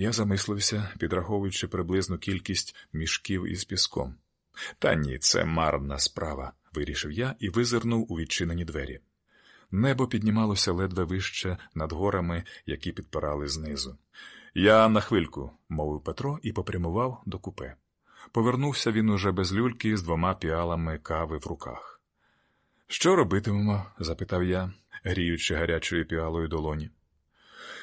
Я замислився, підраховуючи приблизну кількість мішків із піском. Та ні, це марна справа, вирішив я і визирнув у відчинені двері. Небо піднімалося ледве вище над горами, які підпирали знизу. Я на хвильку, мовив Петро і попрямував до купе. Повернувся він уже без люльки з двома піалами кави в руках. Що робитимемо? запитав я, гріючи гарячою піалою долоні.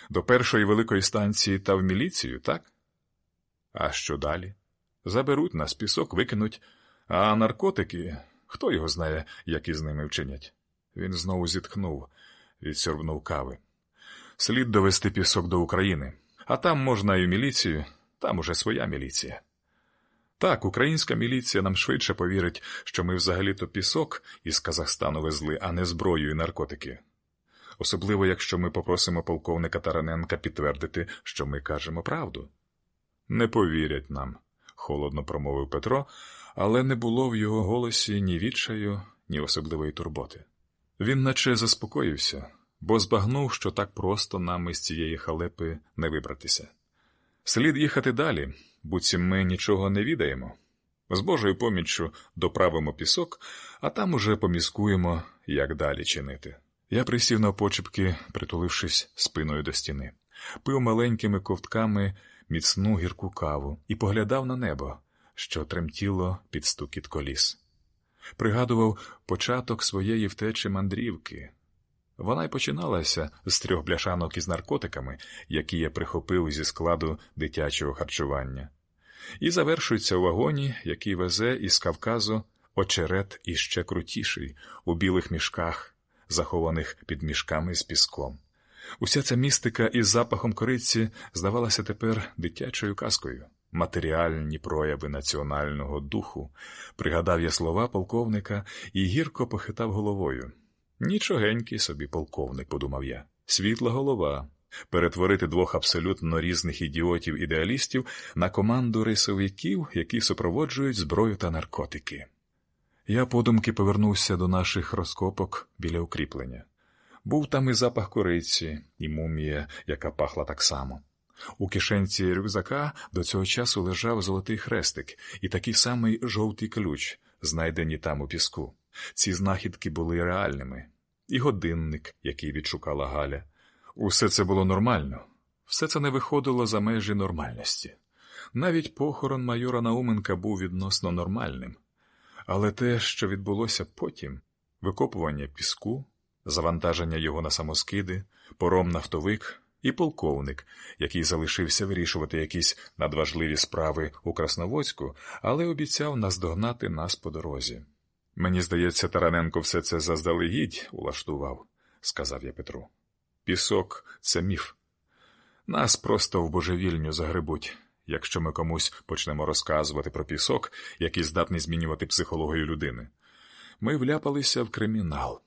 До першої великої станції та в міліцію, так? А що далі? Заберуть нас, пісок викинуть, а наркотики хто його знає, як із ними вчинять. Він знову зітхнув, відсьорбнув кави. Слід довести пісок до України, а там можна і в міліцію, там уже своя міліція. Так, українська міліція нам швидше повірить, що ми взагалі-то пісок із Казахстану везли, а не зброю і наркотики. Особливо, якщо ми попросимо полковника Тараненка підтвердити, що ми кажемо правду. Не повірять нам, холодно промовив Петро, але не було в його голосі ні відчаю, ні особливої турботи. Він наче заспокоївся, бо збагнув, що так просто нам із цієї халепи не вибратися. Слід їхати далі, буцім ми нічого не відаємо. З Божою поміччю доправимо пісок, а там уже поміскуємо, як далі чинити. Я присів на почепки, притулившись спиною до стіни, пив маленькими ковтками міцну гірку каву і поглядав на небо, що тремтіло під стукіт коліс. Пригадував початок своєї втечі мандрівки. Вона й починалася з трьох бляшанок із наркотиками, які я прихопив зі складу дитячого харчування, і завершується у вагоні, який везе із Кавказу очерет іще крутіший у білих мішках, захованих під мішками з піском. Уся ця містика із запахом кориці здавалася тепер дитячою казкою матеріальні прояви національного духу, пригадав я слова полковника і гірко похитав головою. Нічогенький собі полковник, подумав я, світла голова. Перетворити двох абсолютно різних ідіотів ідеалістів на команду рисовиків, які супроводжують зброю та наркотики. Я подумки повернувся до наших розкопок біля укріплення. Був там і запах кориці, і мумія, яка пахла так само. У кишенці рюкзака до цього часу лежав золотий хрестик і такий самий жовтий ключ, знайдені там у піску. Ці знахідки були реальними, і годинник, який відшукала Галя. Усе це було нормально, все це не виходило за межі нормальності. Навіть похорон майора Науменка був відносно нормальним, але те, що відбулося потім викопування піску, завантаження його на самоскиди, пором нафтовик і полковник, який залишився вирішувати якісь надважливі справи у Красноводську, але обіцяв наздогнати нас по дорозі. Мені здається, Тараненко все це заздалегідь улаштував, сказав я Петру. Пісок це міф. Нас просто в божевільню загребуть, якщо ми комусь почнемо розказувати про пісок, який здатний змінювати психологію людини. Ми вляпалися в кримінал.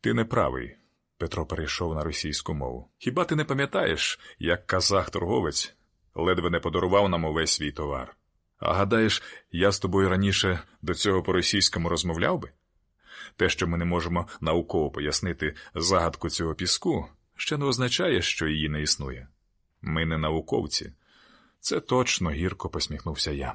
Ти не правий, Петро перейшов на російську мову. Хіба ти не пам'ятаєш, як казах торговець ледве не подарував нам увесь свій товар? А гадаєш, я з тобою раніше до цього по російському розмовляв би? Те, що ми не можемо науково пояснити загадку цього піску, ще не означає, що її не існує. Ми не науковці. Це точно гірко посміхнувся я.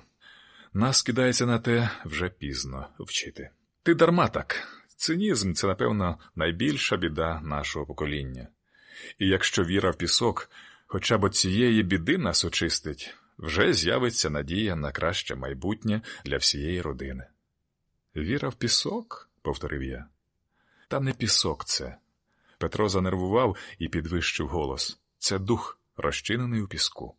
Нас кидається на те вже пізно вчити. Ти дарма так. Цинізм це, напевно, найбільша біда нашого покоління. І якщо віра в пісок, хоча б цієї біди нас очистить, вже з'явиться надія на краще майбутнє для всієї родини. Віра в пісок, повторив я. Та не пісок це. Петро занервував і підвищив голос це дух, розчинений у піску.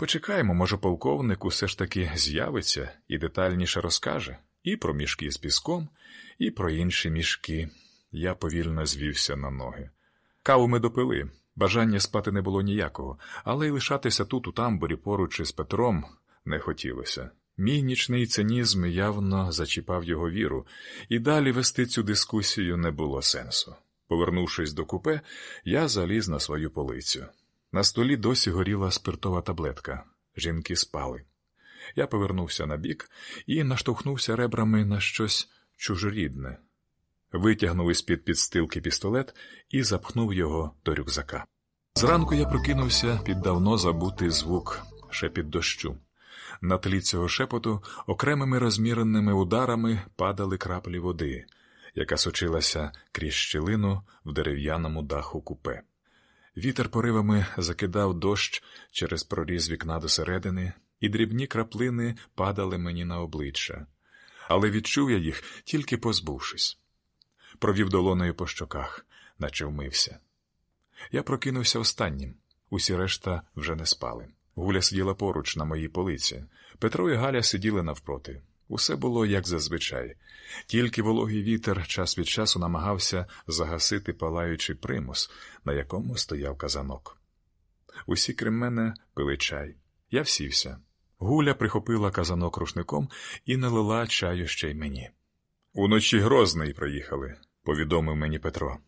Почекаємо, може, полковник усе ж таки з'явиться і детальніше розкаже і про мішки з піском, і про інші мішки. Я повільно звівся на ноги. Каву ми допили. Бажання спати не було ніякого, але й лишатися тут, у тамбурі, поруч із Петром, не хотілося. Мій нічний цинізм явно зачіпав його віру, і далі вести цю дискусію не було сенсу. Повернувшись до купе, я заліз на свою полицю. На столі досі горіла спиртова таблетка. Жінки спали. Я повернувся на бік і наштовхнувся ребрами на щось чужорідне, витягнув із під підстилки пістолет і запхнув його до рюкзака. Зранку я прокинувся під давно забутий звук шепіт дощу. На тлі цього шепоту окремими розміреними ударами падали краплі води, яка сочилася крізь щілину в дерев'яному даху купе. Вітер поривами закидав дощ через проріз вікна до середини, і дрібні краплини падали мені на обличчя, але відчув я їх, тільки позбувшись. Провів долоною по щоках, наче вмився. Я прокинувся останнім, усі решта вже не спали. Гуля сиділа поруч на моїй полиці. Петро і Галя сиділи навпроти. Усе було як зазвичай, тільки вологий вітер час від часу намагався загасити палаючий примус, на якому стояв казанок. Усі крім мене пили чай. Я всівся. Гуля прихопила казанок рушником і налила чаю ще й мені. Уночі Грозний приїхали, повідомив мені Петро.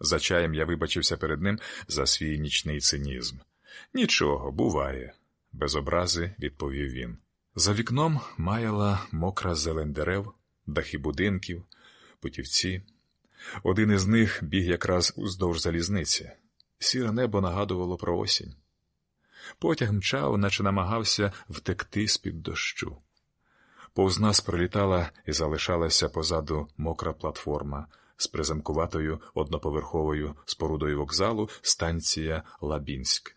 За чаєм я вибачився перед ним за свій нічний цинізм. Нічого, буває, без образи відповів він. За вікном маяла мокра зелень дерев, дахи будинків, путівці. Один із них біг якраз уздовж залізниці. Сіре небо нагадувало про осінь. Потяг мчав, наче намагався втекти з-під дощу. Повз нас пролітала і залишалася позаду мокра платформа з приземкуватою одноповерховою спорудою вокзалу станція Лабінськ.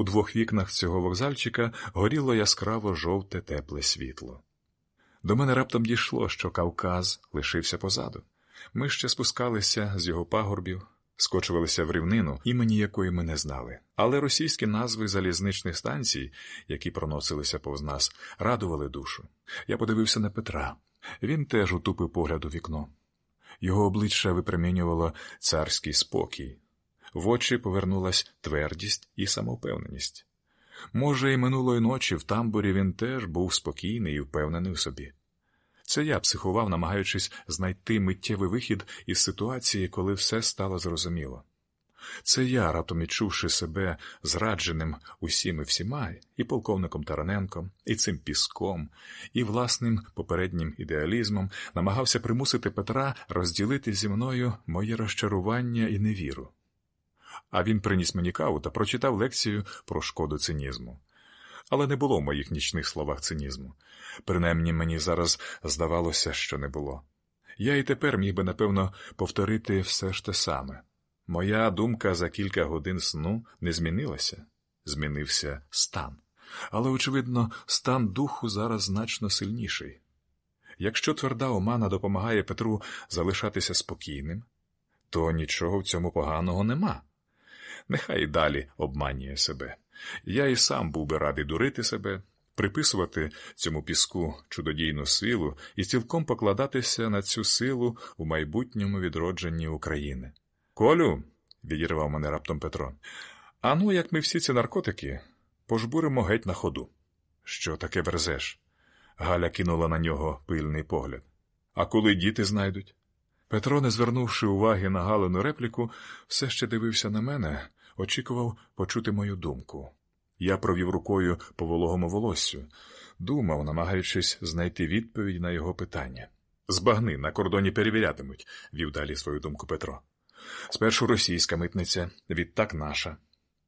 У двох вікнах цього вокзальчика горіло яскраво жовте тепле світло. До мене раптом дійшло, що Кавказ лишився позаду. Ми ще спускалися з його пагорбів, скочувалися в рівнину, імені якої ми не знали. Але російські назви залізничних станцій, які проносилися повз нас, радували душу. Я подивився на Петра. Він теж утупив погляд у вікно. Його обличчя випромінювало царський спокій, в очі повернулась твердість і самовпевненість. Може, і минулої ночі в тамбурі він теж був спокійний і впевнений у собі. Це я психував, намагаючись знайти миттєвий вихід із ситуації, коли все стало зрозуміло. Це я, раптом відчувши себе зрадженим усім і всіма, і полковником Тараненком, і цим піском, і власним попереднім ідеалізмом, намагався примусити Петра розділити зі мною моє розчарування і невіру. А він приніс мені каву та прочитав лекцію про шкоду цинізму. Але не було в моїх нічних словах цинізму. Принаймні мені зараз здавалося, що не було. Я і тепер міг би, напевно, повторити все ж те саме. Моя думка за кілька годин сну не змінилася, змінився стан. Але, очевидно, стан духу зараз значно сильніший. Якщо тверда омана допомагає Петру залишатися спокійним, то нічого в цьому поганого нема. Нехай і далі обманює себе. Я і сам був би радий дурити себе, приписувати цьому піску чудодійну силу і цілком покладатися на цю силу у майбутньому відродженні України. Колю, відірвав мене раптом Петро, ану, як ми всі ці наркотики пожбуримо геть на ходу. Що таке верзеш? Галя кинула на нього пильний погляд. А коли діти знайдуть? Петро, не звернувши уваги на Галину репліку, все ще дивився на мене, очікував почути мою думку. Я провів рукою по вологому волоссю, думав, намагаючись знайти відповідь на його питання. Збагни, на кордоні перевірятимуть, вів далі свою думку Петро. Спершу російська митниця, відтак наша.